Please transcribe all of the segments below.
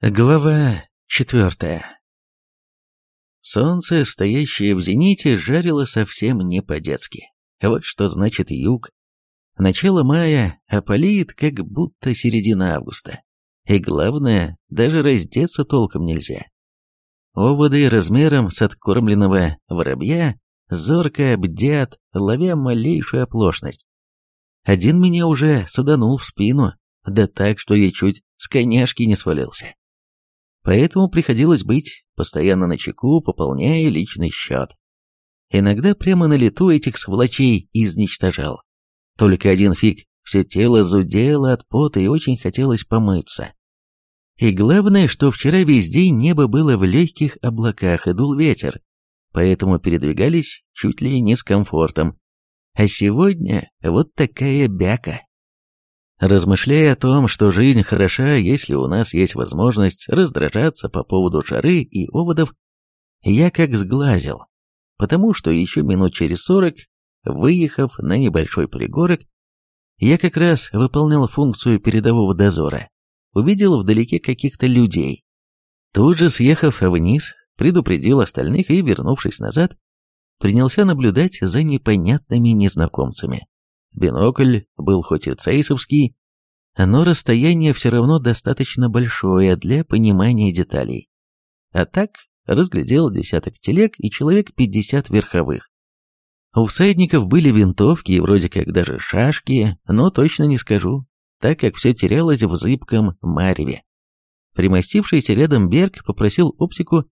Глава четвертая Солнце, стоящее в зените, жарило совсем не по-детски. Вот что значит юг. Начало мая, а палит, как будто середина августа. И главное, даже раздеться толком нельзя. Оводы размером с откормленного воробья зорко бдят, ловя малейшую оплошность. Один меня уже саданул в спину, да так, что я чуть с коняшки не свалился поэтому приходилось быть постоянно на чеку, пополняя личный счет. Иногда прямо на лету этих сволочей изничтожал. Только один фиг, все тело зудело от пота и очень хотелось помыться. И главное, что вчера весь день небо было в легких облаках и дул ветер, поэтому передвигались чуть ли не с комфортом. А сегодня вот такая бяка. Размышляя о том, что жизнь хороша, если у нас есть возможность раздражаться по поводу жары и оводов, я как сглазил, потому что еще минут через сорок, выехав на небольшой пригорок, я как раз выполнял функцию передового дозора, увидел вдалеке каких-то людей. Тут же, съехав вниз, предупредил остальных и, вернувшись назад, принялся наблюдать за непонятными незнакомцами. Бинокль был хоть и цейсовский, но расстояние все равно достаточно большое для понимания деталей. А так разглядел десяток телег и человек пятьдесят верховых. У всадников были винтовки и вроде как даже шашки, но точно не скажу, так как все терялось в зыбком мареве. Примостившийся рядом Берг попросил оптику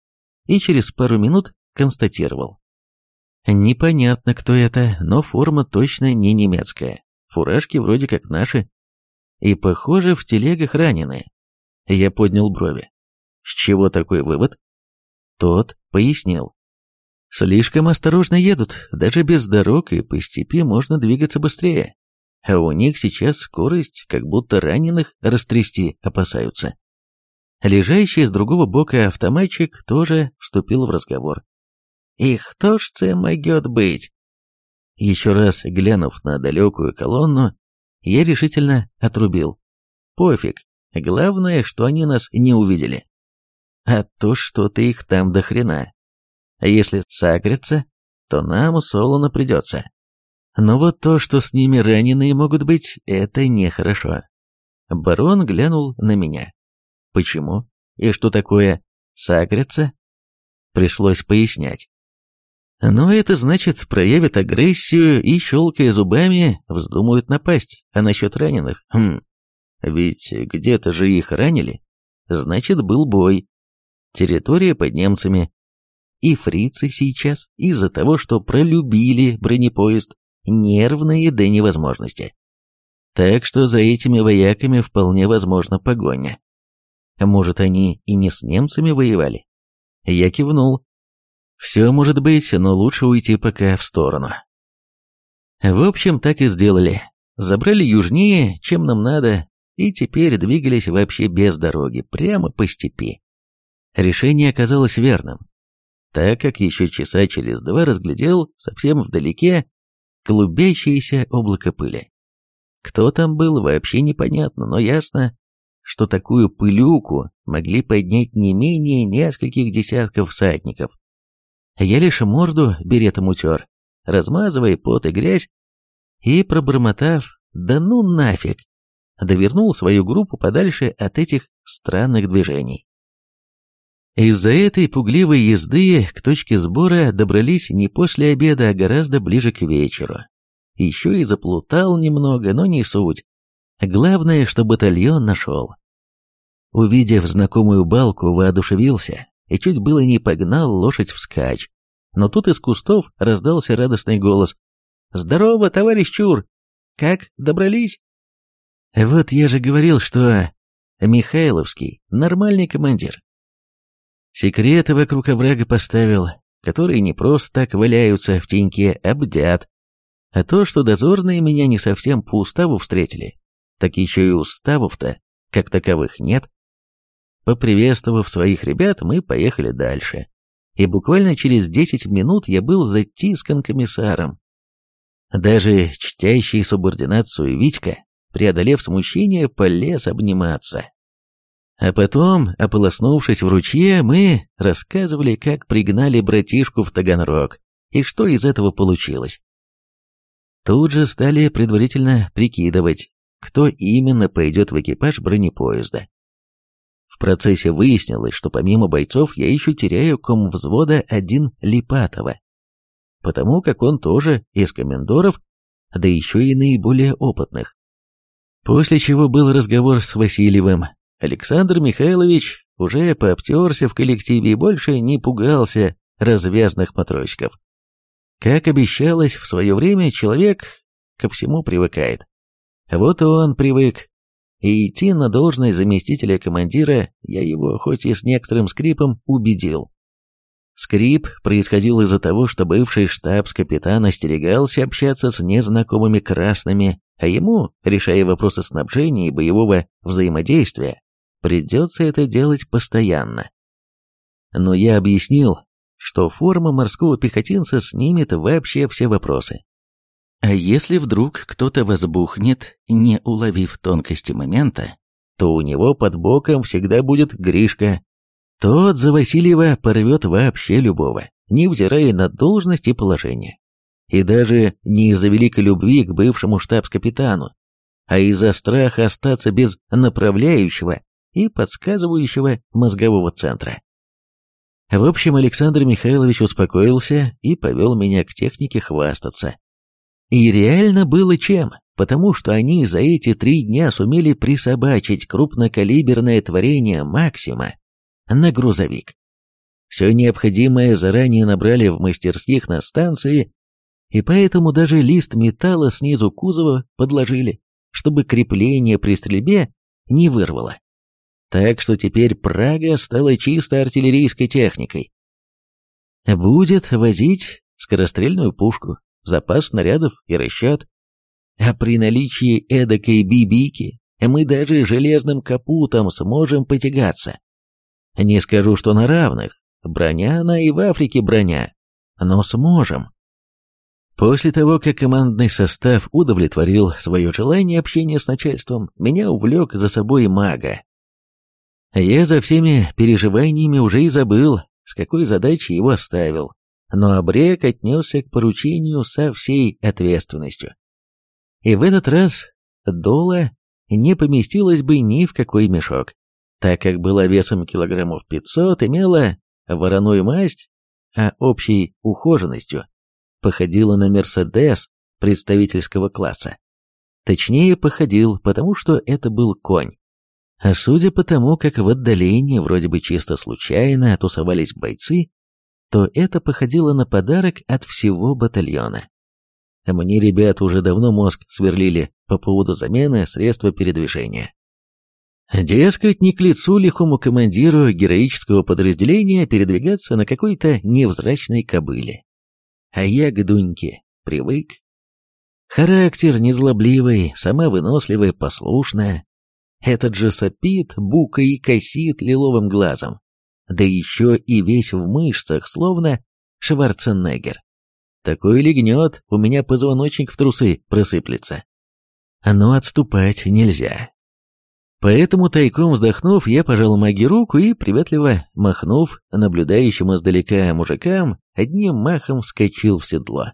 и через пару минут констатировал. Непонятно, кто это, но форма точно не немецкая. Фуражки вроде как наши. И, похоже, в телегах раненые. Я поднял брови. С чего такой вывод? Тот пояснил. Слишком осторожно едут, даже без дорог и по степи можно двигаться быстрее. А у них сейчас скорость, как будто раненых растрясти опасаются. Лежащий с другого бока автоматчик тоже вступил в разговор. И кто ж це могет быть? Еще раз глянув на далекую колонну, я решительно отрубил. Пофиг, главное, что они нас не увидели. А то что-то их там до хрена. А если сагрятся, то нам солоно придется. Но вот то, что с ними раненые могут быть, это нехорошо. Барон глянул на меня. Почему? И что такое сагрятся? Пришлось пояснять. Но это значит, проявят агрессию и, щелкая зубами, вздумают напасть. А насчет раненых? Хм, ведь где-то же их ранили. Значит, был бой. Территория под немцами. И фрицы сейчас, из-за того, что пролюбили бронепоезд, нервные до невозможности. Так что за этими вояками вполне возможна погоня. Может, они и не с немцами воевали? Я кивнул. Все может быть, но лучше уйти пока в сторону. В общем, так и сделали. Забрали южнее, чем нам надо, и теперь двигались вообще без дороги, прямо по степи. Решение оказалось верным, так как еще часа через два разглядел совсем вдалеке клубящееся облако пыли. Кто там был, вообще непонятно, но ясно, что такую пылюку могли поднять не менее нескольких десятков всадников. Я лишь морду беретом утер, размазывая пот и грязь, и, пробормотав «да ну нафиг», довернул свою группу подальше от этих странных движений. Из-за этой пугливой езды к точке сбора добрались не после обеда, а гораздо ближе к вечеру. Еще и заплутал немного, но не суть. Главное, что батальон нашел. Увидев знакомую балку, воодушевился, и чуть было не погнал лошадь вскачь. Но тут из кустов раздался радостный голос. «Здорово, товарищ Чур! Как, добрались?» «Вот я же говорил, что Михайловский нормальный командир. Секреты вокруг оврага поставил, которые не просто так валяются в теньке, а бдят. А то, что дозорные меня не совсем по уставу встретили, так еще и уставов-то, как таковых, нет. Поприветствовав своих ребят, мы поехали дальше. И буквально через 10 минут я был затискан комиссаром. Даже чтящий субординацию Витька, преодолев смущение, полез обниматься. А потом, ополоснувшись в ручье, мы рассказывали, как пригнали братишку в Таганрог, и что из этого получилось. Тут же стали предварительно прикидывать, кто именно пойдет в экипаж бронепоезда. В процессе выяснилось, что помимо бойцов я еще теряю ком взвода один Липатова, потому как он тоже из комендоров, да еще и наиболее опытных. После чего был разговор с Васильевым. Александр Михайлович уже пообтерся в коллективе и больше не пугался развязных матросиков. Как обещалось в свое время, человек ко всему привыкает. Вот он привык, и идти на должность заместителя командира я его, хоть и с некоторым скрипом, убедил. Скрип происходил из-за того, что бывший штабс-капитан остерегался общаться с незнакомыми красными, а ему, решая вопросы снабжения и боевого взаимодействия, придется это делать постоянно. Но я объяснил, что форма морского пехотинца снимет вообще все вопросы. А если вдруг кто-то возбухнет, не уловив тонкости момента, то у него под боком всегда будет Гришка. Тот за Васильева порвет вообще любого, невзирая на должность и положение. И даже не из-за великой любви к бывшему штабс-капитану, а из-за страха остаться без направляющего и подсказывающего мозгового центра. В общем, Александр Михайлович успокоился и повел меня к технике хвастаться. И реально было чем, потому что они за эти три дня сумели присобачить крупнокалиберное творение Максима на грузовик. Все необходимое заранее набрали в мастерских на станции, и поэтому даже лист металла снизу кузова подложили, чтобы крепление при стрельбе не вырвало. Так что теперь Прага стала чисто артиллерийской техникой. Будет возить скорострельную пушку, запас снарядов и расчет. А при наличии эдакой бибики мы даже железным капутом сможем потягаться. Не скажу, что на равных, броня она и в Африке броня, но сможем. После того, как командный состав удовлетворил свое желание общения с начальством, меня увлек за собой мага. Я за всеми переживаниями уже и забыл, с какой задачей его оставил но Абрек отнесся к поручению со всей ответственностью. И в этот раз Дола не поместилась бы ни в какой мешок, так как была весом килограммов 500, имела вороную масть, а общей ухоженностью походила на Мерседес представительского класса. Точнее, походил, потому что это был конь. А судя по тому, как в отдалении, вроде бы чисто случайно, тусовались бойцы, то это походило на подарок от всего батальона. Мне ребята уже давно мозг сверлили по поводу замены средства передвижения. Дескать, не к лицу лихому командиру героического подразделения передвигаться на какой-то невзрачной кобыле. А я к Дуньке привык. Характер незлобливый, сама выносливая, послушная. Этот же сопит, бука и косит лиловым глазом да еще и весь в мышцах, словно Шварценеггер. Такой легнет, у меня позвоночник в трусы просыплется. Но отступать нельзя. Поэтому, тайком вздохнув, я пожал маги руку и, приветливо махнув наблюдающим издалека мужикам, одним махом вскочил в седло.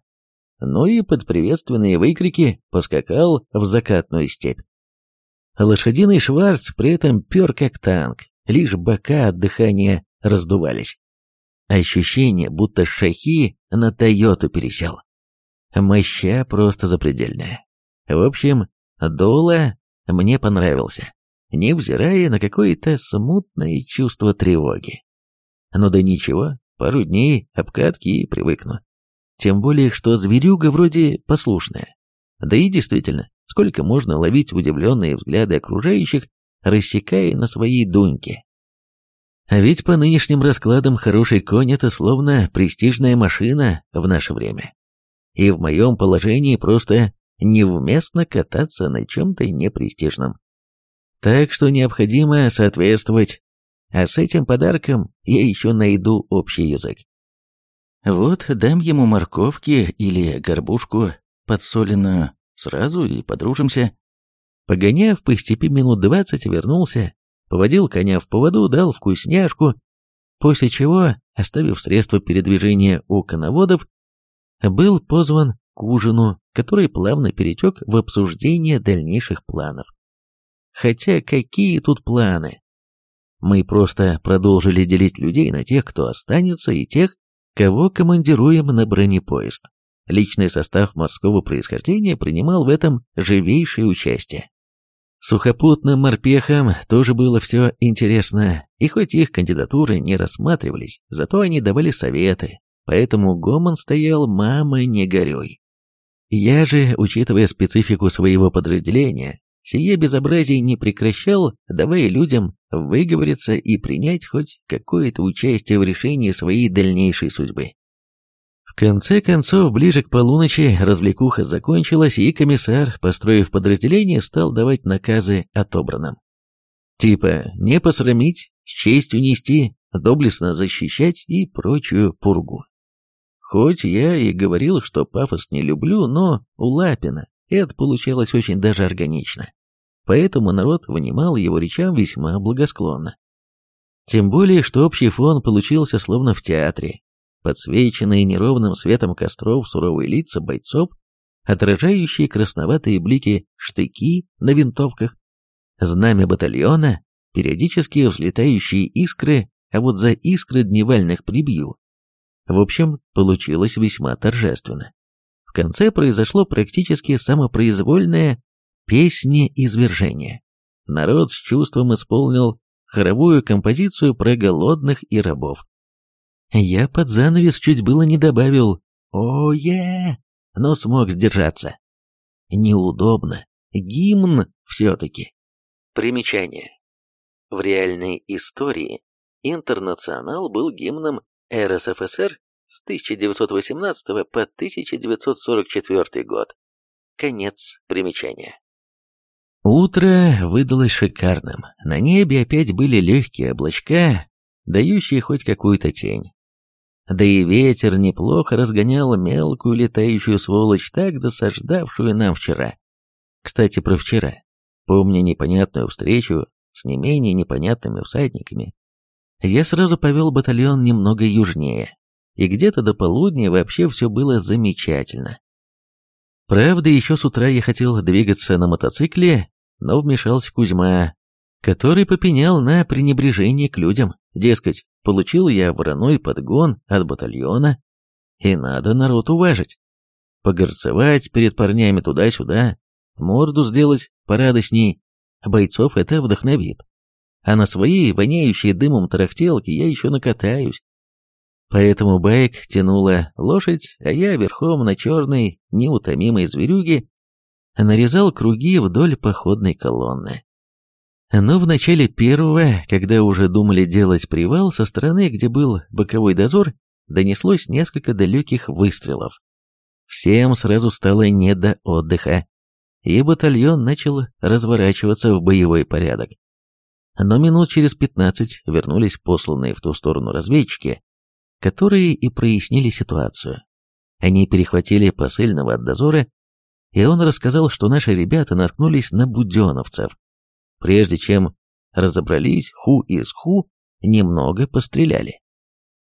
Ну и под приветственные выкрики поскакал в закатную степь. Лошадиный Шварц при этом пер как танк, лишь бока от дыхания раздувались. Ощущение, будто шахи на Тойоту пересел. Моща просто запредельная. В общем, Дола мне понравился, невзирая на какое-то смутное чувство тревоги. Ну да ничего, пару дней обкатки и привыкну. Тем более, что зверюга вроде послушная. Да и действительно, сколько можно ловить удивленные взгляды окружающих рассекая на своей дуньке. А ведь по нынешним раскладам хороший конь – это словно престижная машина в наше время. И в моем положении просто невместно кататься на чем-то непрестижном. Так что необходимо соответствовать, а с этим подарком я еще найду общий язык. Вот дам ему морковки или горбушку подсоленную, сразу и подружимся. Погоняв по степи минут двадцать, вернулся, поводил коня в поводу, дал вкусняшку, после чего, оставив средства передвижения у коноводов, был позван к ужину, который плавно перетек в обсуждение дальнейших планов. Хотя какие тут планы? Мы просто продолжили делить людей на тех, кто останется, и тех, кого командируем на бронепоезд. Личный состав морского происхождения принимал в этом живейшее участие. Сухопутным морпехам тоже было все интересно, и хоть их кандидатуры не рассматривались, зато они давали советы, поэтому гомон стоял «мама, не горюй». Я же, учитывая специфику своего подразделения, сие безобразие не прекращал, давая людям выговориться и принять хоть какое-то участие в решении своей дальнейшей судьбы. В конце концов, ближе к полуночи развлекуха закончилась, и комиссар, построив подразделение, стал давать наказы отобранным. Типа не посрамить, с честью нести, доблестно защищать и прочую пургу. Хоть я и говорил, что пафос не люблю, но у Лапина это получалось очень даже органично. Поэтому народ внимал его речам весьма благосклонно. Тем более, что общий фон получился словно в театре, подсвеченные неровным светом костров суровые лица бойцов, отражающие красноватые блики штыки на винтовках, знамя батальона, периодически взлетающие искры, а вот за искры дневальных прибью. В общем, получилось весьма торжественно. В конце произошло практически самопроизвольное песни-извержение. Народ с чувством исполнил хоровую композицию про голодных и рабов. Я под занавес чуть было не добавил «О-е!», но смог сдержаться. Неудобно. Гимн все-таки. Примечание. В реальной истории «Интернационал» был гимном РСФСР с 1918 по 1944 год. Конец примечания. Утро выдалось шикарным. На небе опять были легкие облачка, дающие хоть какую-то тень. Да и ветер неплохо разгонял мелкую летающую сволочь, так досаждавшую нам вчера. Кстати, про вчера. Помня непонятную встречу с не менее непонятными всадниками, я сразу повел батальон немного южнее, и где-то до полудня вообще все было замечательно. Правда, еще с утра я хотел двигаться на мотоцикле, но вмешался Кузьма, который попенял на пренебрежение к людям. Дескать, получил я вороной подгон от батальона, и надо народ уважить. Погорцевать перед парнями туда-сюда, морду сделать порадостней, бойцов это вдохновит. А на своей воняющей дымом тарахтелке я еще накатаюсь. Поэтому байк тянула лошадь, а я верхом на черной, неутомимой зверюге нарезал круги вдоль походной колонны. Но в начале первого, когда уже думали делать привал, со стороны, где был боковой дозор, донеслось несколько далеких выстрелов. Всем сразу стало не до отдыха, и батальон начал разворачиваться в боевой порядок. Но минут через пятнадцать вернулись посланные в ту сторону разведчики, которые и прояснили ситуацию. Они перехватили посыльного от дозора, и он рассказал, что наши ребята наткнулись на буденовцев, Прежде чем разобрались ху из ху, немного постреляли.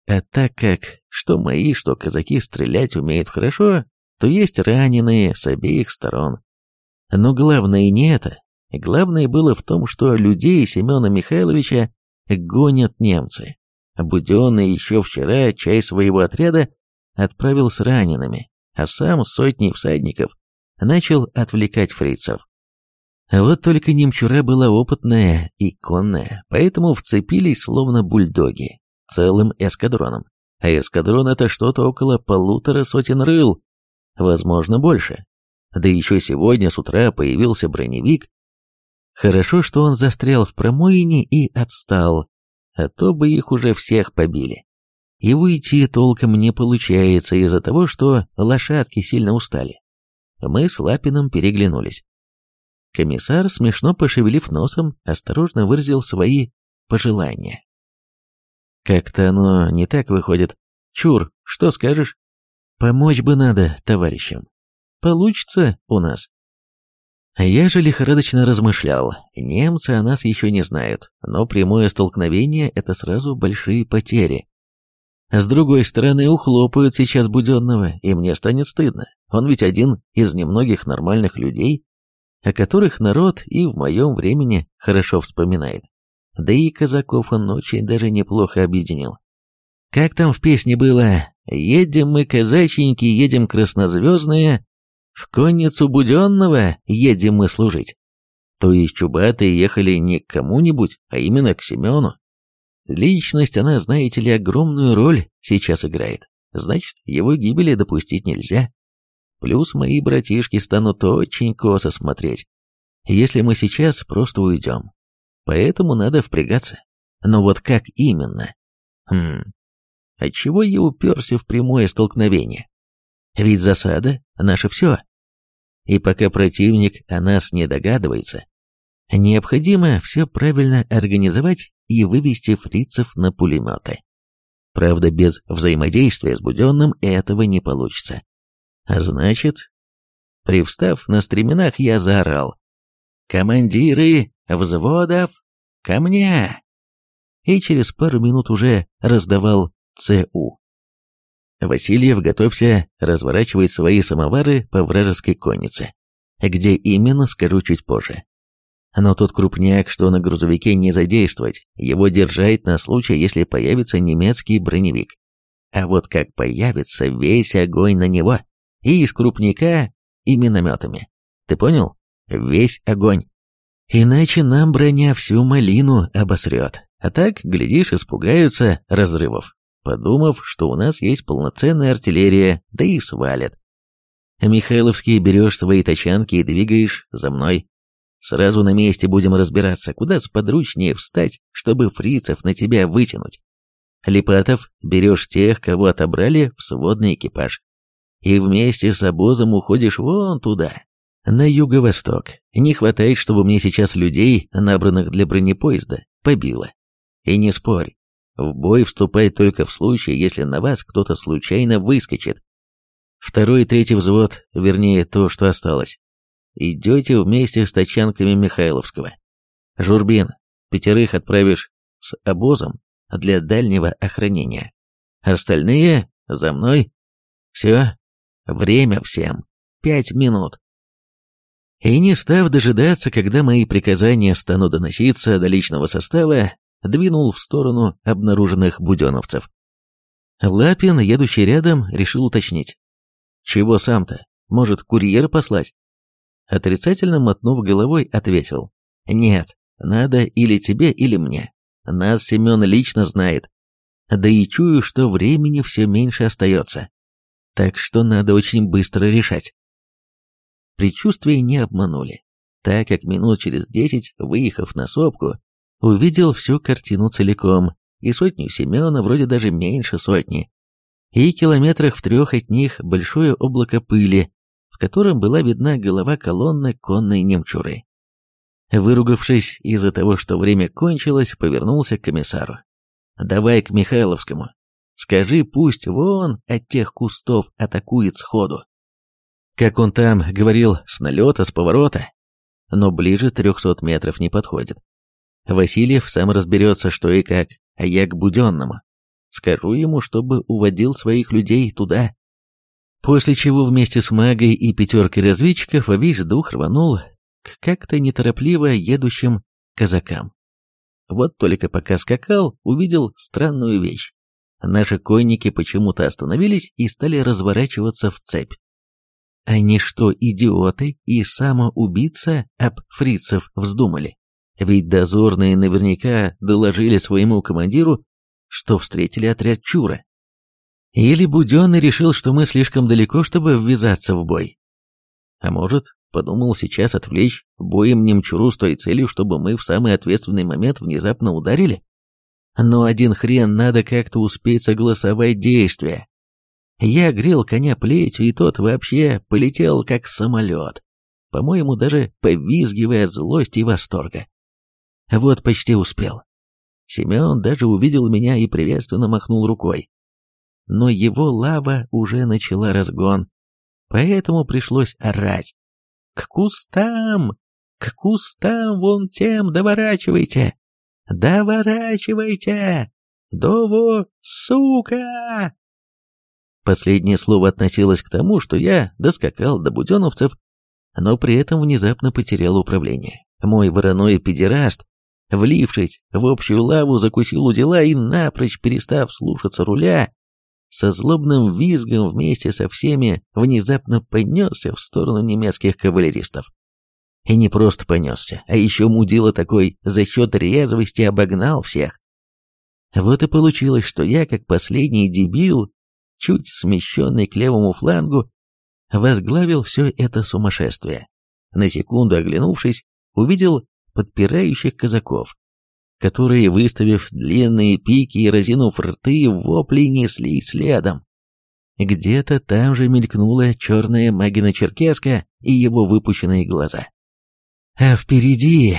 А так как что мои, что казаки стрелять умеют хорошо, то есть раненые с обеих сторон. Но главное не это. Главное было в том, что людей Семена Михайловича гонят немцы. Буденный еще вчера часть своего отряда отправил с ранеными, а сам сотни всадников начал отвлекать фрицев. Вот только немчура была опытная и конная, поэтому вцепились словно бульдоги, целым эскадроном. А эскадрон это что-то около полутора сотен рыл, возможно больше. Да еще сегодня с утра появился броневик. Хорошо, что он застрял в промоине и отстал, а то бы их уже всех побили. И уйти толком не получается из-за того, что лошадки сильно устали. Мы с Лапиным переглянулись. Комиссар, смешно пошевелив носом, осторожно выразил свои пожелания. «Как-то оно не так выходит. Чур, что скажешь? Помочь бы надо товарищам. Получится у нас». Я же лихорадочно размышлял. Немцы о нас еще не знают, но прямое столкновение – это сразу большие потери. С другой стороны, ухлопают сейчас Буденного, и мне станет стыдно. Он ведь один из немногих нормальных людей, о которых народ и в моем времени хорошо вспоминает. Да и казаков он очень даже неплохо объединил. Как там в песне было «Едем мы, казаченьки, едем краснозвездные, в конницу Буденного едем мы служить. То есть чубатые ехали не к кому-нибудь, а именно к Семену. Личность она, знаете ли, огромную роль сейчас играет. Значит, его гибели допустить нельзя. Плюс мои братишки станут очень косо смотреть, если мы сейчас просто уйдем. Поэтому надо впрягаться. Но вот как именно? Хм, отчего я уперся в прямое столкновение? Ведь засада — наше все. И пока противник о нас не догадывается, необходимо все правильно организовать и вывести фрицев на пулеметы. Правда, без взаимодействия с Буденным этого не получится. А значит, привстав на стременах, я заорал. «Командиры взводов, ко мне!» И через пару минут уже раздавал ЦУ. Васильев, готовься разворачивать свои самовары по вражеской коннице. Где именно, скажу чуть позже. Но тот крупняк, что на грузовике не задействовать, его держать на случай, если появится немецкий броневик. А вот как появится весь огонь на него, и из крупняка, и минометами. Ты понял? Весь огонь. Иначе нам броня всю малину обосрет. А так, глядишь, испугаются разрывов подумав, что у нас есть полноценная артиллерия, да и свалят. Михайловский берешь свои тачанки и двигаешь за мной. Сразу на месте будем разбираться, куда сподручнее встать, чтобы фрицев на тебя вытянуть. Липатов берешь тех, кого отобрали в сводный экипаж. И вместе с обозом уходишь вон туда, на юго-восток. Не хватает, чтобы мне сейчас людей, набранных для бронепоезда, побило. И не спорь, в бой вступать только в случае, если на вас кто-то случайно выскочит. Второй и третий взвод, вернее то, что осталось. Идете вместе с тачанками Михайловского. Журбин, пятерых отправишь с обозом для дальнего охранения. Остальные за мной. Все, время всем. Пять минут. И не став дожидаться, когда мои приказания станут доноситься до личного состава, двинул в сторону обнаруженных буденовцев. Лапин, едущий рядом, решил уточнить. «Чего сам-то? Может, курьера послать?» Отрицательно мотнув головой, ответил. «Нет, надо или тебе, или мне. Нас Семен лично знает. Да и чую, что времени все меньше остается. Так что надо очень быстро решать». Предчувствия не обманули, так как минут через десять, выехав на сопку, увидел всю картину целиком, и сотню Семена, вроде даже меньше сотни, и километрах в трех от них большое облако пыли, в котором была видна голова колонны конной немчуры. Выругавшись из-за того, что время кончилось, повернулся к комиссару. «Давай к Михайловскому. Скажи, пусть вон от тех кустов атакует сходу». Как он там говорил, с налета, с поворота. Но ближе трехсот метров не подходит. Васильев сам разберется, что и как, а я к Буденному. Скажу ему, чтобы уводил своих людей туда. После чего вместе с магой и пятеркой разведчиков весь дух рванул к как-то неторопливо едущим казакам. Вот только пока скакал, увидел странную вещь. Наши конники почему-то остановились и стали разворачиваться в цепь. Они что, идиоты и самоубийца об фрицев вздумали? Ведь дозорные наверняка доложили своему командиру, что встретили отряд Чура. Или Буденный решил, что мы слишком далеко, чтобы ввязаться в бой. А может, подумал сейчас отвлечь боем немчуру с той целью, чтобы мы в самый ответственный момент внезапно ударили? Но один хрен надо как-то успеть согласовать действия. Я грел коня плетью, и тот вообще полетел как самолет, по-моему, даже повизгивая от злости и восторга. Вот почти успел. Семен даже увидел меня и приветственно махнул рукой. Но его лава уже начала разгон, поэтому пришлось орать. К кустам! К кустам вон тем доворачивайте! Доворачивайте! Дово, сука!» Последнее слово относилось к тому, что я доскакал до буденовцев, но при этом внезапно потерял управление. Мой вороной педераст, влившись в общую лаву, закусил у дела и, напрочь перестав слушаться руля, со злобным визгом вместе со всеми внезапно понесся в сторону немецких кавалеристов. И не просто понесся, а еще мудила такой за счет резвости обогнал всех. Вот и получилось, что я, как последний дебил, чуть смещенный к левому флангу, возглавил все это сумасшествие. На секунду оглянувшись, увидел подпирающих казаков, которые, выставив длинные пики и разинув рты, вопли несли следом. Где-то там же мелькнула черная магина-черкеска и его выпущенные глаза. А впереди...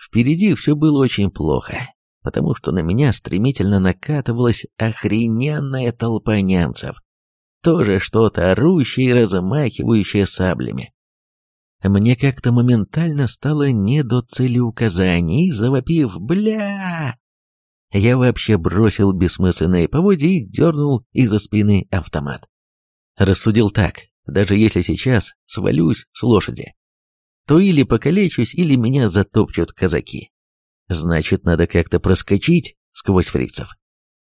Впереди все было очень плохо, потому что на меня стремительно накатывалась охрененная толпа немцев. Тоже что-то орущее и размахивающее саблями. Мне как-то моментально стало не до целеуказаний, завопив «Бля!». Я вообще бросил бессмысленные поводья и дернул из-за спины автомат. Рассудил так, даже если сейчас свалюсь с лошади, то или покалечусь, или меня затопчут казаки. Значит, надо как-то проскочить сквозь фрицев.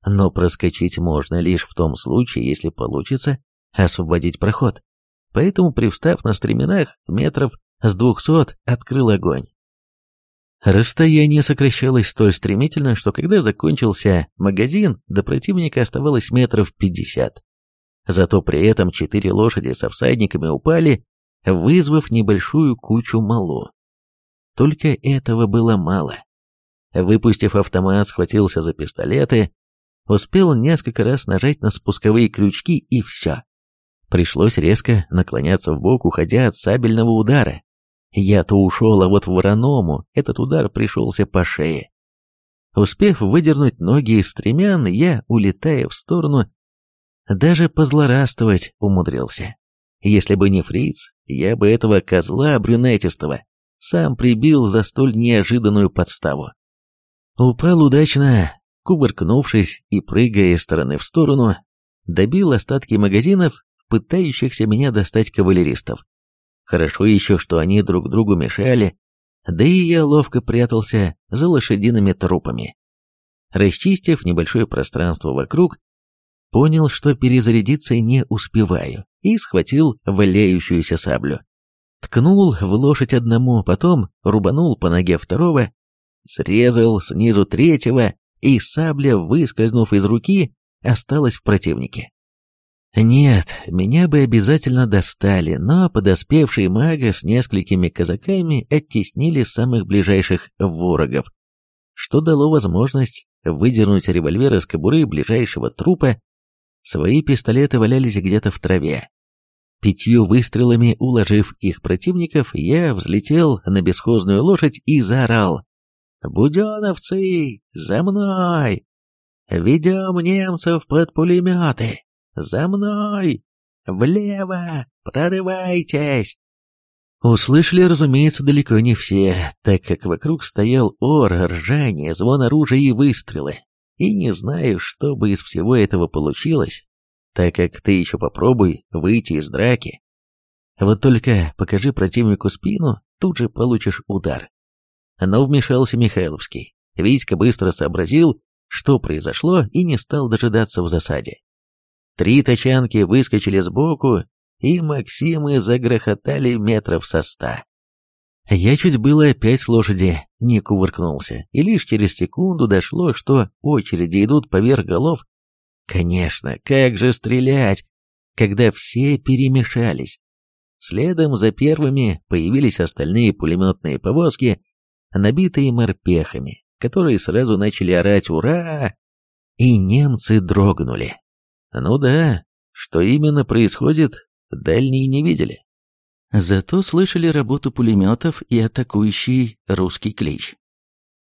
Но проскочить можно лишь в том случае, если получится освободить проход поэтому, привстав на стременах метров с двухсот, открыл огонь. Расстояние сокращалось столь стремительно, что когда закончился магазин, до противника оставалось метров пятьдесят. Зато при этом четыре лошади со всадниками упали, вызвав небольшую кучу малу. Только этого было мало. Выпустив автомат, схватился за пистолеты, успел несколько раз нажать на спусковые крючки и все. Пришлось резко наклоняться в бок, уходя от сабельного удара. Я-то ушел, а вот вороному этот удар пришелся по шее. Успев выдернуть ноги из стремян, я, улетая в сторону, даже позлорадствовать умудрился. Если бы не фриц, я бы этого козла брюнетистого сам прибил за столь неожиданную подставу. Упал удачно, кувыркнувшись и прыгая из стороны в сторону, добил остатки магазинов пытающихся меня достать кавалеристов. Хорошо еще, что они друг другу мешали, да и я ловко прятался за лошадиными трупами. Расчистив небольшое пространство вокруг, понял, что перезарядиться не успеваю, и схватил валяющуюся саблю. Ткнул в лошадь одному, потом рубанул по ноге второго, срезал снизу третьего, и сабля, выскользнув из руки, осталась в противнике. Нет, меня бы обязательно достали, но подоспевшие мага с несколькими казаками оттеснили самых ближайших ворогов, что дало возможность выдернуть револьвер из кобуры ближайшего трупа. Свои пистолеты валялись где-то в траве. Пятью выстрелами уложив их противников, я взлетел на бесхозную лошадь и заорал. «Буденовцы, за мной! Ведем немцев под пулеметы!» «За мной! Влево! Прорывайтесь!» Услышали, разумеется, далеко не все, так как вокруг стоял ор, ржание, звон оружия и выстрелы. И не знаю, что бы из всего этого получилось, так как ты еще попробуй выйти из драки. Вот только покажи противнику спину, тут же получишь удар. Но вмешался Михайловский. Витька быстро сообразил, что произошло, и не стал дожидаться в засаде. Три тачанки выскочили сбоку, и Максимы загрохотали метров со ста. Я чуть было опять с лошади не кувыркнулся, и лишь через секунду дошло, что очереди идут поверх голов. Конечно, как же стрелять, когда все перемешались? Следом за первыми появились остальные пулеметные повозки, набитые морпехами, которые сразу начали орать «Ура!» и немцы дрогнули. Ну да, что именно происходит, дальние не видели. Зато слышали работу пулеметов и атакующий русский клич.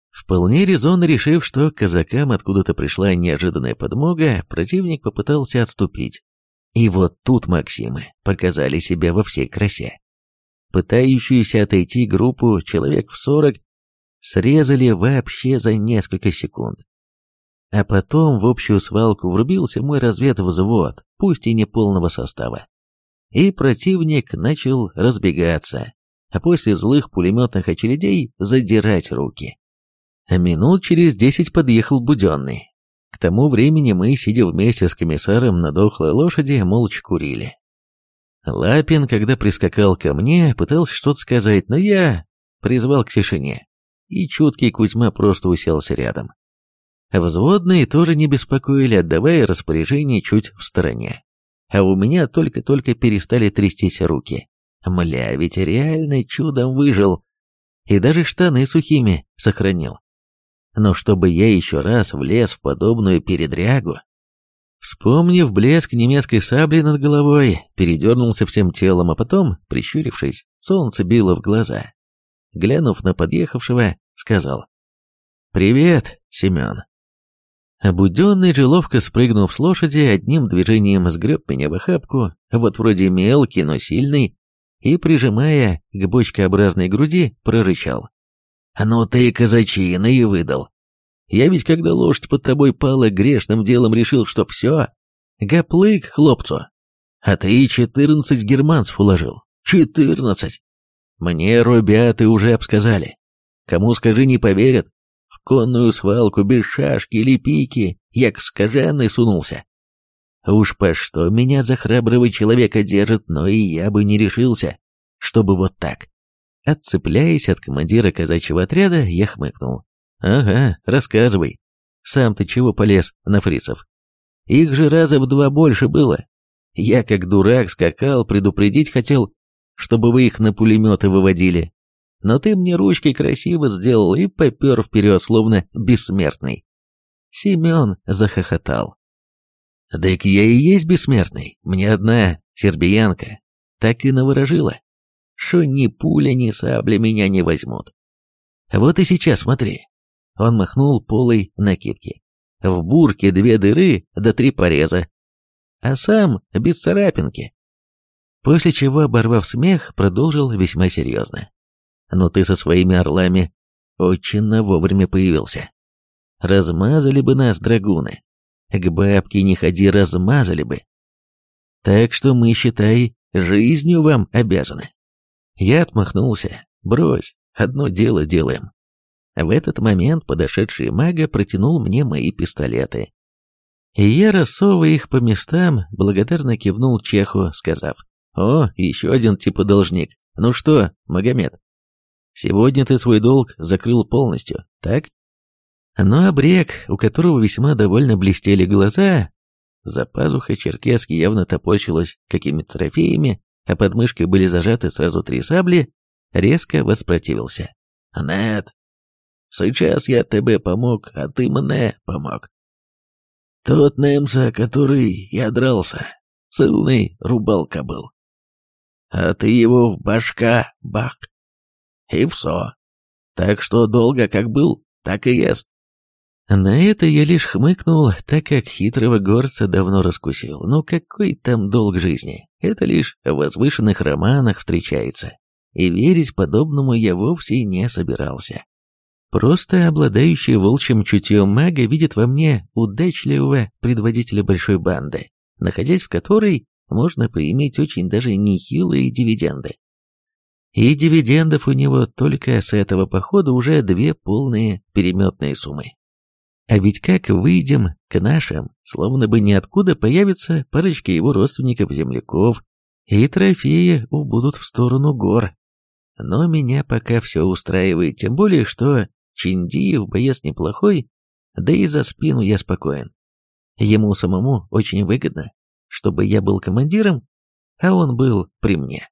Вполне резонно решив, что казакам откуда-то пришла неожиданная подмога, противник попытался отступить. И вот тут Максимы показали себя во всей красе. пытающуюся отойти группу человек в сорок, срезали вообще за несколько секунд. А потом в общую свалку врубился мой разведвзвод, пусть и не полного состава. И противник начал разбегаться, а после злых пулеметных очередей задирать руки. Минут через десять подъехал Буденный. К тому времени мы, сидя вместе с комиссаром на дохлой лошади, молча курили. Лапин, когда прискакал ко мне, пытался что-то сказать, но я призвал к тишине, и чуткий Кузьма просто уселся рядом. Взводные тоже не беспокоили, отдавая распоряжение чуть в стороне. А у меня только-только перестали трястись руки. Мля, ведь реально чудом выжил. И даже штаны сухими сохранил. Но чтобы я еще раз влез в подобную передрягу... Вспомнив блеск немецкой сабли над головой, передернулся всем телом, а потом, прищурившись, солнце било в глаза. Глянув на подъехавшего, сказал «Привет, Семен». Обуденный же ловко спрыгнув с лошади, одним движением сгреб меня в охапку, вот вроде мелкий, но сильный, и, прижимая к бочкообразной груди, прорычал. «А ну ты, казачина, и выдал! Я ведь, когда лошадь под тобой пала, грешным делом решил, что все, гоплык хлопцу, а ты четырнадцать германцев уложил. Четырнадцать! Мне ребята уже обсказали. Кому скажи, не поверят, конную свалку без шашки или пики я к скаженной сунулся. Уж по что меня за храброго человека держат, но и я бы не решился, чтобы вот так. Отцепляясь от командира казачьего отряда, я хмыкнул. «Ага, рассказывай. Сам ты чего полез на фрицев? Их же раза в два больше было. Я как дурак скакал, предупредить хотел, чтобы вы их на пулеметы выводили, но ты мне ручки красиво сделал и попер вперед, словно бессмертный. Семен захохотал. «Так я и есть бессмертный, мне одна сербиянка, так и наворожила, что ни пуля, ни сабля меня не возьмут. Вот и сейчас смотри». Он махнул полой накидки. В бурке две дыры да три пореза, а сам без царапинки. После чего, оборвав смех, продолжил весьма серьезно но ты со своими орлами очень вовремя появился. Размазали бы нас, драгуны. К бабке не ходи, размазали бы. Так что мы, считай, жизнью вам обязаны. Я отмахнулся. Брось, одно дело делаем. В этот момент подошедший мага протянул мне мои пистолеты. И я, рассовывая их по местам, благодарно кивнул чеху, сказав, «О, еще один типа должник. Ну что, Магомед, Сегодня ты свой долг закрыл полностью, так? Но обрек, у которого весьма довольно блестели глаза, за пазухой черкески явно топорщилась какими-то трофеями, а под мышкой были зажаты сразу три сабли, резко воспротивился. «Нет, сейчас я тебе помог, а ты мне помог. Тот немца, который я дрался, сылный рубалка был. А ты его в башка бах, и все. Так что долго как был, так и ест. На это я лишь хмыкнул, так как хитрого горца давно раскусил. Ну какой там долг жизни? Это лишь в возвышенных романах встречается. И верить подобному я вовсе не собирался. Просто обладающий волчьим чутьем мага видит во мне удачливого предводителя большой банды, находясь в которой можно поиметь очень даже нехилые дивиденды. И дивидендов у него только с этого похода уже две полные переметные суммы. А ведь как выйдем к нашим, словно бы ниоткуда появится парочка его родственников-земляков, и трофеи убудут в сторону гор. Но меня пока все устраивает, тем более, что Чиндиев боец неплохой, да и за спину я спокоен. Ему самому очень выгодно, чтобы я был командиром, а он был при мне.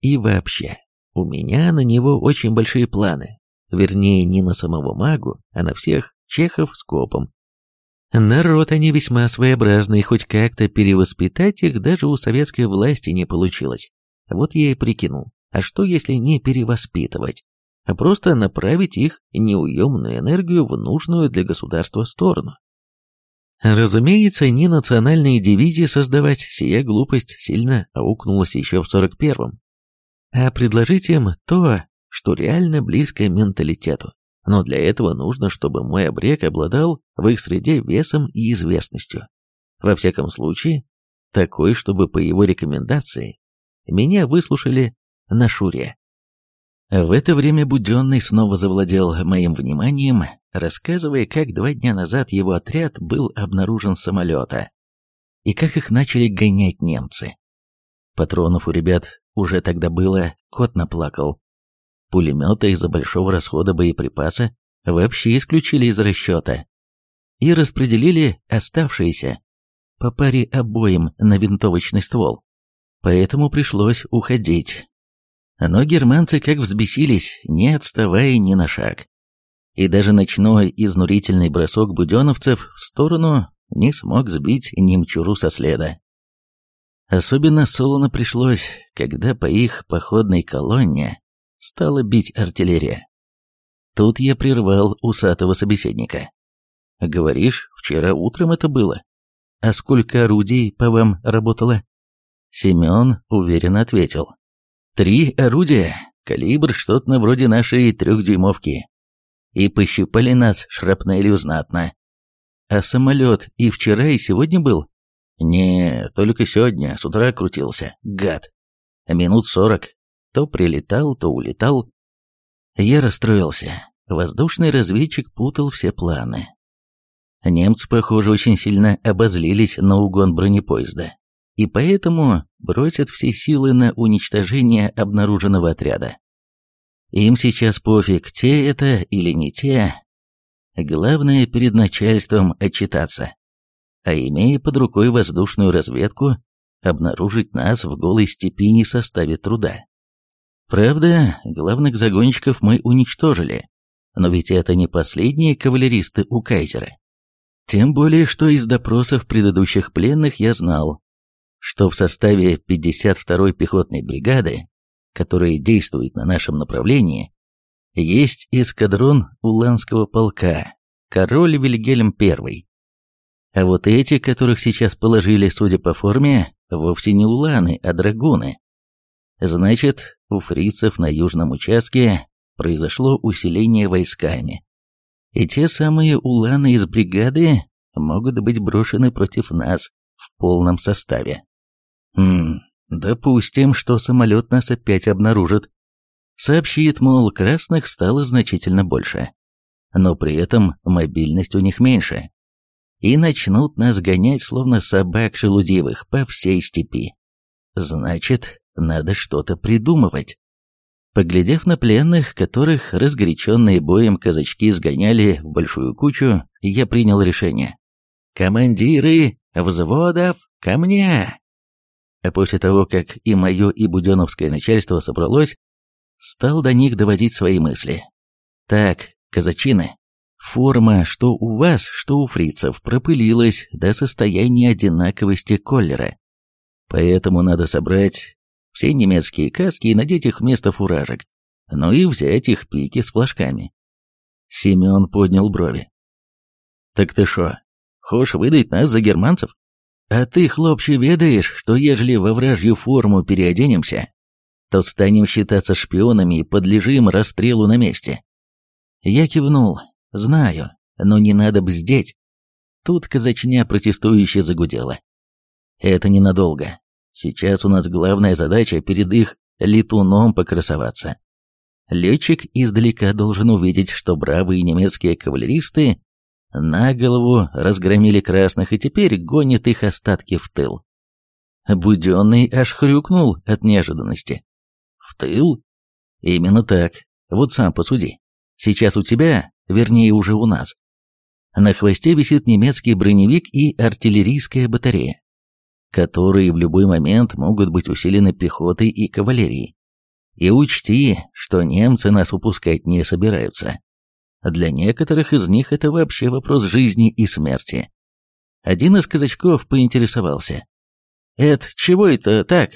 И вообще, у меня на него очень большие планы. Вернее, не на самого магу, а на всех чехов с копом. Народ они весьма своеобразный, хоть как-то перевоспитать их даже у советской власти не получилось. Вот я и прикинул, а что если не перевоспитывать, а просто направить их неуемную энергию в нужную для государства сторону? Разумеется, не национальные дивизии создавать, сия глупость сильно аукнулась еще в 41-м, а предложить им то, что реально близко менталитету. Но для этого нужно, чтобы мой обрек обладал в их среде весом и известностью. Во всяком случае, такой, чтобы по его рекомендации меня выслушали на Шуре. В это время Буденный снова завладел моим вниманием, рассказывая, как два дня назад его отряд был обнаружен самолета, и как их начали гонять немцы. Патронов у ребят уже тогда было, кот наплакал. Пулеметы из-за большого расхода боеприпаса вообще исключили из расчета и распределили оставшиеся по паре обоим на винтовочный ствол. Поэтому пришлось уходить. Но германцы как взбесились, не отставая ни на шаг. И даже ночной изнурительный бросок буденовцев в сторону не смог сбить немчуру со следа. Особенно солоно пришлось, когда по их походной колонне стала бить артиллерия. Тут я прервал усатого собеседника. «Говоришь, вчера утром это было? А сколько орудий по вам работало?» Семен уверенно ответил. «Три орудия, калибр что-то вроде нашей трехдюймовки. И пощипали нас шрапнелью знатно. А самолет и вчера, и сегодня был? Не, только сегодня, с утра крутился, гад. Минут сорок. То прилетал, то улетал. Я расстроился. Воздушный разведчик путал все планы. Немцы, похоже, очень сильно обозлились на угон бронепоезда, и поэтому бросят все силы на уничтожение обнаруженного отряда. Им сейчас пофиг, те это или не те, Главное перед начальством отчитаться. А имея под рукой воздушную разведку, обнаружить нас в голой степи не составит труда. Правда, главных загонщиков мы уничтожили, но ведь это не последние кавалеристы у кайзера. Тем более, что из допросов предыдущих пленных я знал, что в составе 52-й пехотной бригады, которая действует на нашем направлении, есть эскадрон Уланского полка, король Вильгельм I. А вот эти, которых сейчас положили, судя по форме, вовсе не уланы, а драгуны. Значит, у фрицев на южном участке произошло усиление войсками. И те самые уланы из бригады могут быть брошены против нас в полном составе. Хм, допустим, что самолет нас опять обнаружит сообщит, мол, красных стало значительно больше, но при этом мобильность у них меньше, и начнут нас гонять, словно собак шелудивых, по всей степи. Значит, надо что-то придумывать. Поглядев на пленных, которых разгоряченные боем казачки сгоняли в большую кучу, я принял решение. «Командиры взводов, ко мне!» А после того, как и мое, и буденовское начальство собралось, стал до них доводить свои мысли. «Так, казачины, форма, что у вас, что у фрицев, пропылилась до состояния одинаковости коллера. Поэтому надо собрать все немецкие каски и надеть их вместо фуражек, ну и взять их пики с флажками». Семен поднял брови. «Так ты шо, хочешь выдать нас за германцев? А ты, хлопче, ведаешь, что ежели во вражью форму переоденемся, то станем считаться шпионами и подлежим расстрелу на месте. Я кивнул. Знаю, но не надо бздеть. Тут казачня протестующе загудела. Это ненадолго. Сейчас у нас главная задача перед их летуном покрасоваться. Летчик издалека должен увидеть, что бравые немецкие кавалеристы на голову разгромили красных и теперь гонят их остатки в тыл. Буденный аж хрюкнул от неожиданности. В тыл? Именно так. Вот сам посуди. Сейчас у тебя, вернее уже у нас. На хвосте висит немецкий броневик и артиллерийская батарея, которые в любой момент могут быть усилены пехотой и кавалерией. И учти, что немцы нас упускать не собираются. Для некоторых из них это вообще вопрос жизни и смерти. Один из казачков поинтересовался. «Это чего это так?»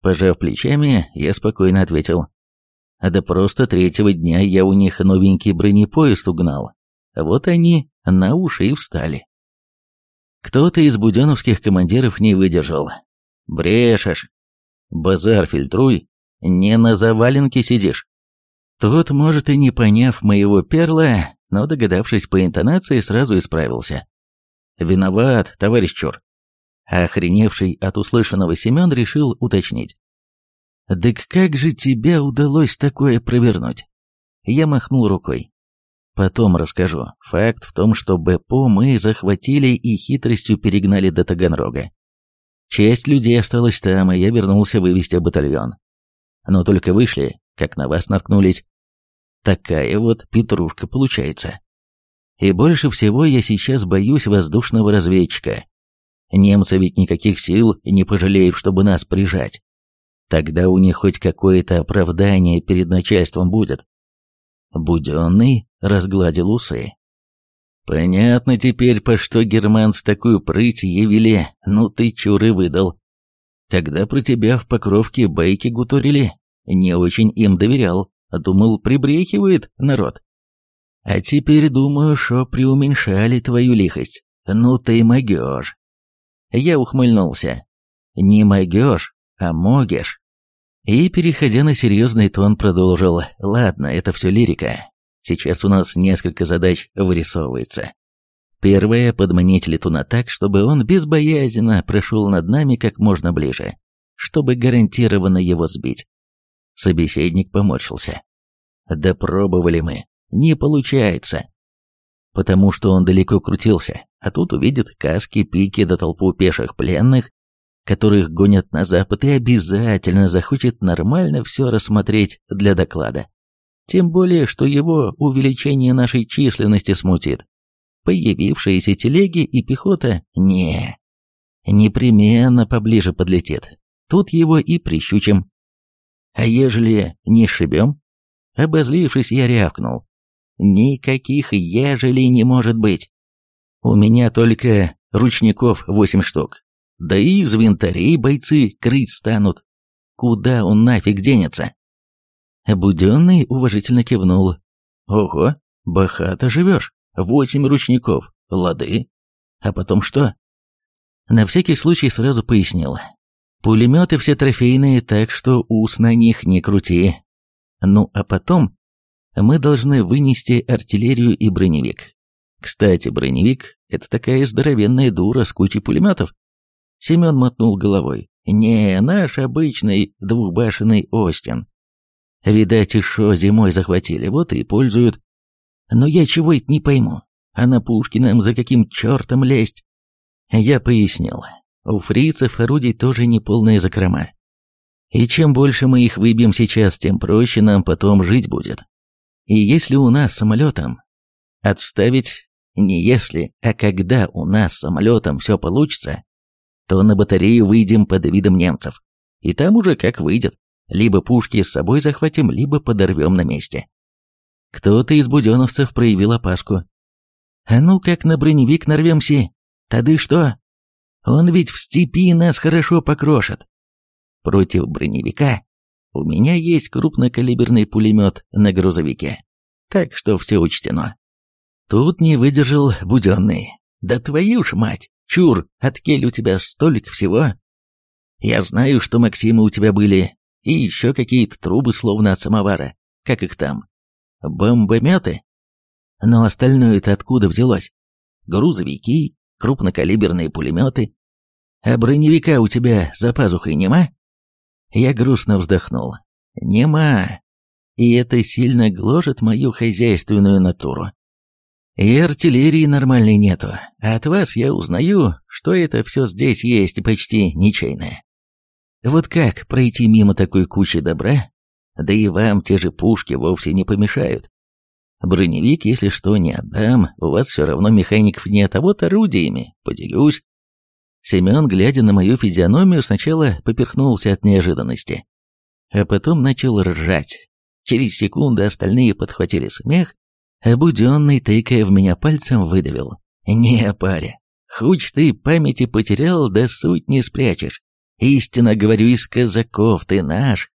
Пожав плечами, я спокойно ответил. А да просто третьего дня я у них новенький бронепоезд угнал. Вот они на уши и встали. Кто-то из буденовских командиров не выдержал. «Брешешь! Базар фильтруй! Не на заваленке сидишь. Тот, может, и не поняв моего перла, но, догадавшись по интонации, сразу исправился. «Виноват, товарищ Чур». Охреневший от услышанного Семен решил уточнить. «Так как же тебе удалось такое провернуть?» Я махнул рукой. Потом расскажу. Факт в том, что БПО мы захватили и хитростью перегнали до Таганрога. Часть людей осталась там, и я вернулся вывести батальон. Но только вышли, как на вас наткнулись. Такая вот петрушка получается. И больше всего я сейчас боюсь воздушного разведчика. Немцы ведь никаких сил не пожалеют, чтобы нас прижать. Тогда у них хоть какое-то оправдание перед начальством будет. Буденный разгладил усы. «Понятно теперь, по что германц такую прыть явили, ну ты чуры выдал. Когда про тебя в Покровке байки гуторили, не очень им доверял, думал, прибрехивает народ. А теперь думаю, что преуменьшали твою лихость. Ну ты могешь». Я ухмыльнулся. «Не могешь, а могешь». И, переходя на серьезный тон, продолжил. «Ладно, это все лирика. Сейчас у нас несколько задач вырисовывается. Первое – подманить летуна так, чтобы он безбоязненно прошел над нами как можно ближе, чтобы гарантированно его сбить. Собеседник поморщился. Да пробовали мы. Не получается. Потому что он далеко крутился, а тут увидит каски, пики да толпу пеших пленных, которых гонят на запад и обязательно захочет нормально все рассмотреть для доклада. Тем более, что его увеличение нашей численности смутит. Появившиеся телеги и пехота – не. Непременно поближе подлетит. Тут его и прищучим. А ежели не шибем? Обозлившись, я рявкнул. Никаких ежели не может быть. У меня только ручников восемь штук. Да и из винтарей бойцы крыть станут. Куда он нафиг денется? Буденный уважительно кивнул. «Ого, бахато живешь. Восемь ручников. Лады. А потом что?» На всякий случай сразу пояснил. Пулеметы все трофейные, так что ус на них не крути. Ну а потом мы должны вынести артиллерию и броневик. Кстати, броневик — это такая здоровенная дура с кучей пулеметов. Семен мотнул головой. Не, наш обычный двухбашенный Остин. Видать, и шо зимой захватили, вот и пользуют. Но я чего это не пойму. А на пушки нам за каким чертом лезть? Я пояснил. У фрицев орудий тоже не полные закрома. И чем больше мы их выбьем сейчас, тем проще нам потом жить будет. И если у нас самолетом отставить, не если, а когда у нас самолетом все получится, то на батарею выйдем под видом немцев. И там уже как выйдет. Либо пушки с собой захватим, либо подорвем на месте. Кто-то из буденовцев проявил опаску. А ну как на броневик нарвемся, тады что? Он ведь в степи нас хорошо покрошит. Против броневика у меня есть крупнокалиберный пулемет на грузовике, так что все учтено. Тут не выдержал буденный. Да твою ж мать, чур, от кель у тебя столько всего. Я знаю, что Максимы у тебя были, и еще какие-то трубы словно от самовара. Как их там? Бомбометы? Но остальное-то откуда взялось? Грузовики, крупнокалиберные пулеметы. А броневика у тебя за пазухой нема? Я грустно вздохнул. Нема. И это сильно гложет мою хозяйственную натуру. И артиллерии нормальной нету. А от вас я узнаю, что это все здесь есть почти ничейное. Вот как пройти мимо такой кучи добра? Да и вам те же пушки вовсе не помешают. Броневик, если что, не отдам, у вас все равно механиков нет, а вот орудиями поделюсь. Семен, глядя на мою физиономию, сначала поперхнулся от неожиданности, а потом начал ржать. Через секунду остальные подхватили смех, а буденный, тыкая в меня пальцем, выдавил. «Не, паря, хоть ты памяти потерял, да суть не спрячешь. Истинно говорю из казаков, ты наш.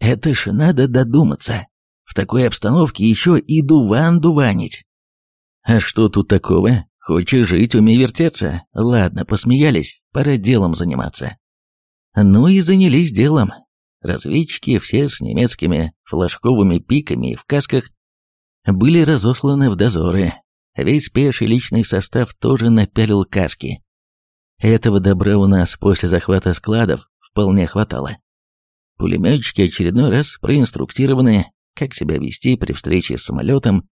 Это ж надо додуматься. В такой обстановке еще и дуван дуванить. А что тут такого? Хочешь жить, умей вертеться. Ладно, посмеялись, пора делом заниматься. Ну и занялись делом. разведчики, все с немецкими флажковыми пиками и в касках, были разосланы в дозоры. Весь пеший личный состав тоже напялил каски. Этого добра у нас после захвата складов вполне хватало. Пулеметчики очередной раз проинструктированы, как себя вести при встрече с самолетом.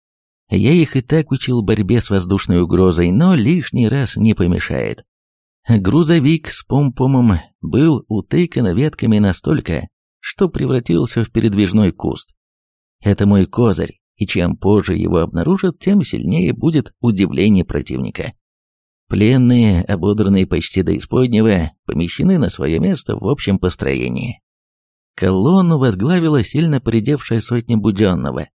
Я их и так учил борьбе с воздушной угрозой, но лишний раз не помешает. Грузовик с помпомом был утыкан ветками настолько, что превратился в передвижной куст. Это мой козырь, и чем позже его обнаружат, тем сильнее будет удивление противника. Пленные, ободранные почти до исподнего, помещены на свое место в общем построении. Колонну возглавила сильно поредевшая сотня Буденного,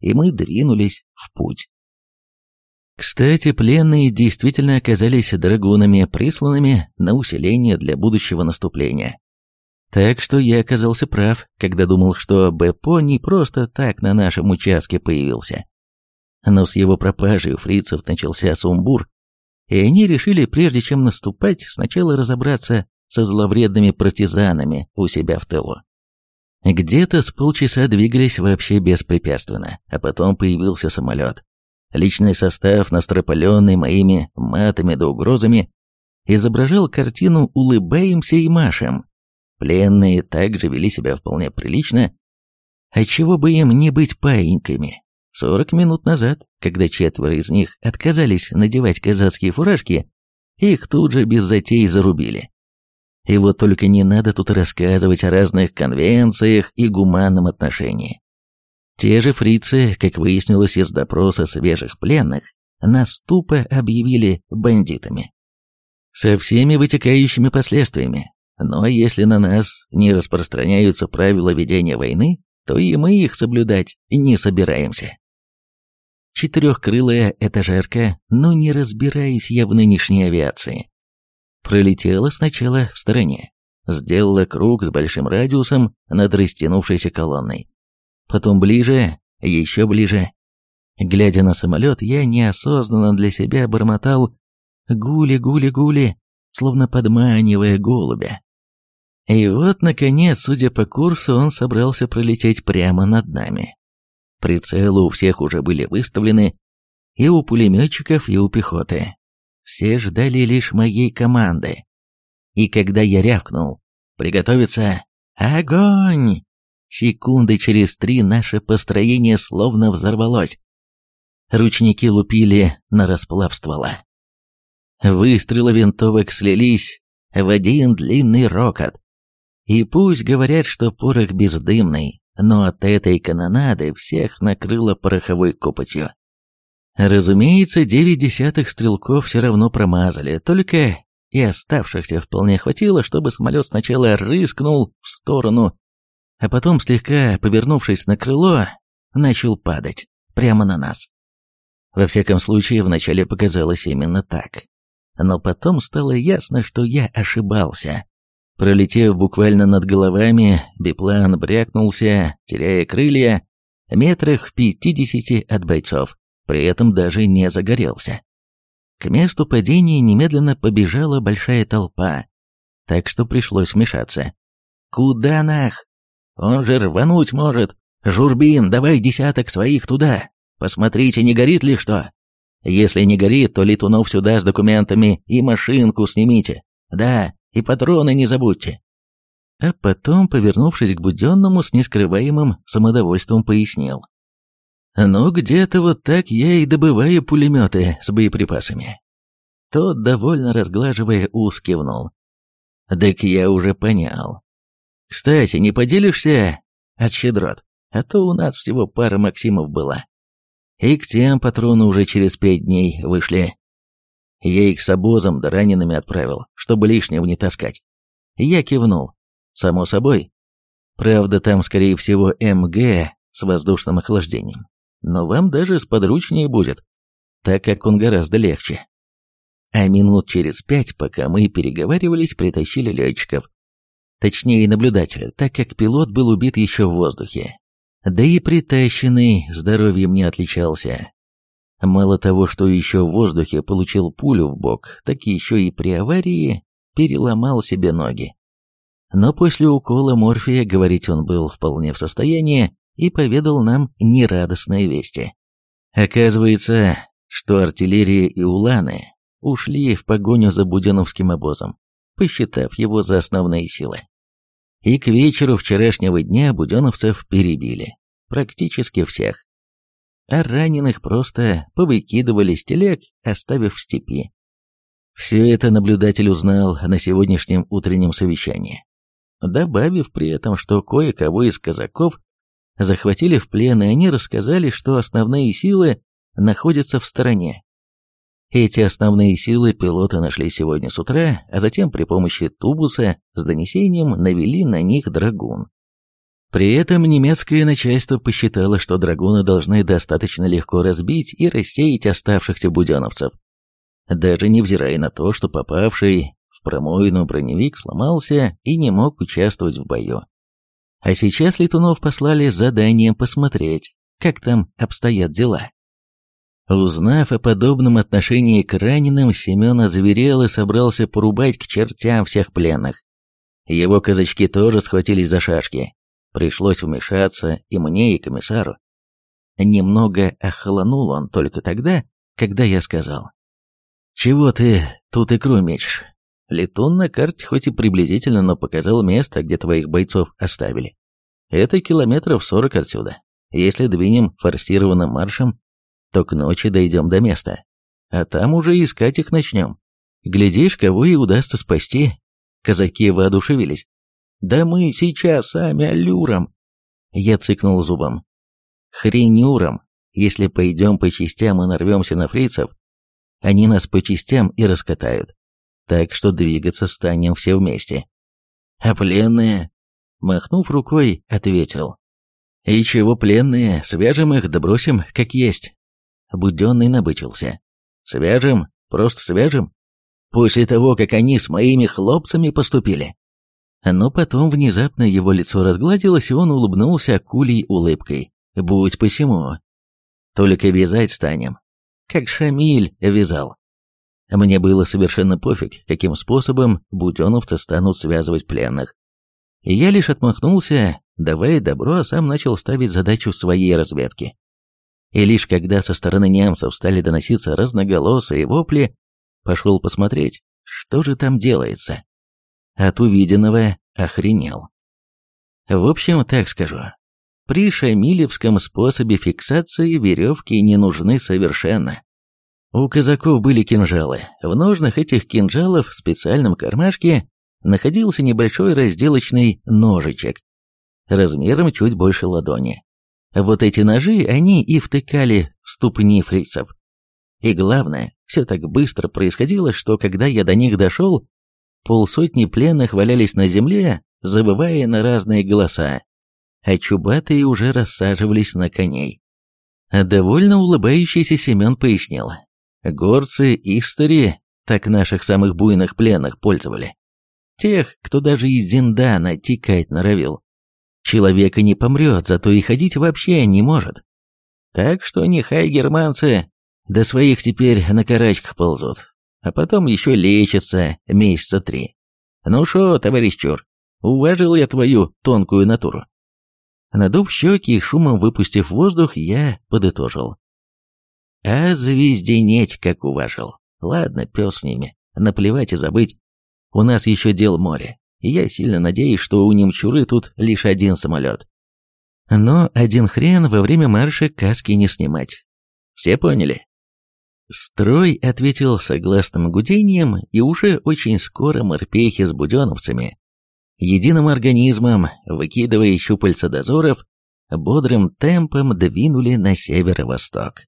и мы двинулись в путь. Кстати, пленные действительно оказались драгунами, присланными на усиление для будущего наступления. Так что я оказался прав, когда думал, что Бепо не просто так на нашем участке появился. Но с его пропажей у фрицев начался сумбур, и они решили, прежде чем наступать, сначала разобраться со зловредными партизанами у себя в тылу. Где-то с полчаса двигались вообще беспрепятственно, а потом появился самолет. Личный состав, настропаленный моими матами да угрозами, изображал картину «Улыбаемся и машем». Пленные также вели себя вполне прилично, отчего бы им не быть паиньками. Сорок минут назад, когда четверо из них отказались надевать казацкие фуражки, их тут же без затей зарубили. И вот только не надо тут рассказывать о разных конвенциях и гуманном отношении. Те же фрицы, как выяснилось из допроса свежих пленных, нас тупо объявили бандитами. Со всеми вытекающими последствиями. Но если на нас не распространяются правила ведения войны, то и мы их соблюдать не собираемся. Четырехкрылая этажерка, но не разбираюсь я в нынешней авиации. Пролетела сначала в стороне, сделала круг с большим радиусом над растянувшейся колонной. Потом ближе, еще ближе. Глядя на самолет, я неосознанно для себя бормотал «гули-гули-гули», словно подманивая голубя. И вот, наконец, судя по курсу, он собрался пролететь прямо над нами. Прицелы у всех уже были выставлены, и у пулеметчиков, и у пехоты. Все ждали лишь моей команды. И когда я рявкнул «Приготовиться! Огонь!», секунды через три наше построение словно взорвалось. Ручники лупили на расплав ствола. Выстрелы винтовок слились в один длинный рокот. И пусть говорят, что порох бездымный, но от этой канонады всех накрыло пороховой копотью. Разумеется, девять десятых стрелков все равно промазали, только и оставшихся вполне хватило, чтобы самолет сначала рыскнул в сторону, а потом, слегка повернувшись на крыло, начал падать прямо на нас. Во всяком случае, вначале показалось именно так. Но потом стало ясно, что я ошибался. Пролетев буквально над головами, биплан брякнулся, теряя крылья, метрах в пятидесяти от бойцов, при этом даже не загорелся. К месту падения немедленно побежала большая толпа, так что пришлось вмешаться. «Куда нах? Он же рвануть может! Журбин, давай десяток своих туда! Посмотрите, не горит ли что? Если не горит, то Летунов сюда с документами и машинку снимите. Да, и патроны не забудьте. А потом, повернувшись к Буденному, с нескрываемым самодовольством пояснил. «Ну, где-то вот так я и добываю пулеметы с боеприпасами». Тот, довольно разглаживая ус, кивнул. «Так я уже понял. Кстати, не поделишься от щедрот, а то у нас всего пара Максимов была. И к тем патроны уже через пять дней вышли. Я их с обозом да ранеными отправил, чтобы лишнего не таскать. Я кивнул. Само собой. Правда, там, скорее всего, МГ с воздушным охлаждением. Но вам даже сподручнее будет, так как он гораздо легче. А минут через пять, пока мы переговаривались, притащили летчиков. Точнее, наблюдателя, так как пилот был убит еще в воздухе. Да и притащенный здоровьем не отличался. Мало того, что еще в воздухе получил пулю в бок, так еще и при аварии переломал себе ноги. Но после укола морфия говорить он был вполне в состоянии и поведал нам нерадостные вести. Оказывается, что артиллерия и уланы ушли в погоню за Буденовским обозом, посчитав его за основные силы. И к вечеру вчерашнего дня буденовцев перебили, практически всех. А раненых просто повыкидывали с телег, оставив в степи. Все это наблюдатель узнал на сегодняшнем утреннем совещании, добавив при этом, что кое-кого из казаков захватили в плен, и они рассказали, что основные силы находятся в стороне. Эти основные силы пилоты нашли сегодня с утра, а затем при помощи тубуса с донесением навели на них драгун. При этом немецкое начальство посчитало, что драгуны должны достаточно легко разбить и рассеять оставшихся буденовцев. Даже невзирая на то, что попавший в промоину броневик сломался и не мог участвовать в бою. А сейчас летунов послали с заданием посмотреть, как там обстоят дела. Узнав о подобном отношении к раненым, Семен озверел и собрался порубать к чертям всех пленных. Его казачки тоже схватились за шашки. Пришлось вмешаться и мне, и комиссару. Немного охолонул он только тогда, когда я сказал. «Чего ты тут икру мечешь? Летун на карте хоть и приблизительно, но показал место, где твоих бойцов оставили. Это километров сорок отсюда. Если двинем форсированным маршем, то к ночи дойдем до места. А там уже искать их начнем. Глядишь, кого и удастся спасти. Казаки воодушевились. Да мы сейчас сами аллюром. Я цыкнул зубом. Хренюром. Если пойдем по частям и нарвемся на фрицев, они нас по частям и раскатают. Так что двигаться станем все вместе. А пленные? Махнув рукой, ответил. И чего пленные, свяжем их, добросим, как есть. Буденный набычился. Свяжем, просто свяжем. После того, как они с моими хлопцами поступили. Но потом внезапно его лицо разгладилось, и он улыбнулся акулей улыбкой. «Будь посему. Только вязать станем, как Шамиль вязал». Мне было совершенно пофиг, каким способом буденовцы станут связывать пленных. Я лишь отмахнулся, давая добро, а сам начал ставить задачу своей разведки. И лишь когда со стороны немцев стали доноситься разноголосые вопли, пошел посмотреть, что же там делается. От увиденного охренел. В общем, так скажу. При шамилевском способе фиксации веревки не нужны совершенно. У казаков были кинжалы. В ножнах этих кинжалов в специальном кармашке находился небольшой разделочный ножичек, размером чуть больше ладони. Вот эти ножи они и втыкали в ступни фрицев. И главное, все так быстро происходило, что когда я до них дошел, полсотни пленных валялись на земле, забывая на разные голоса, а чубатые уже рассаживались на коней. Довольно улыбающийся Семен пояснил. Горцы Истори так наших самых буйных пленных пользовали. Тех, кто даже из Зиндана текать норовил. Человека не помрет, зато и ходить вообще не может. Так что нехай германцы до своих теперь на карачках ползут, а потом еще лечатся месяца три. Ну шо, товарищ Чур, уважил я твою тонкую натуру. Надув щеки и шумом выпустив воздух, я подытожил. А звезденеть как уважил. Ладно, пес с ними, наплевать и забыть. У нас еще дел море, и я сильно надеюсь, что у немчуры тут лишь один самолет. Но один хрен во время марша каски не снимать. Все поняли? Строй ответил согласным гудением, и уже очень скоро морпехи с буденовцами, единым организмом, выкидывая щупальца дозоров, бодрым темпом двинули на северо-восток.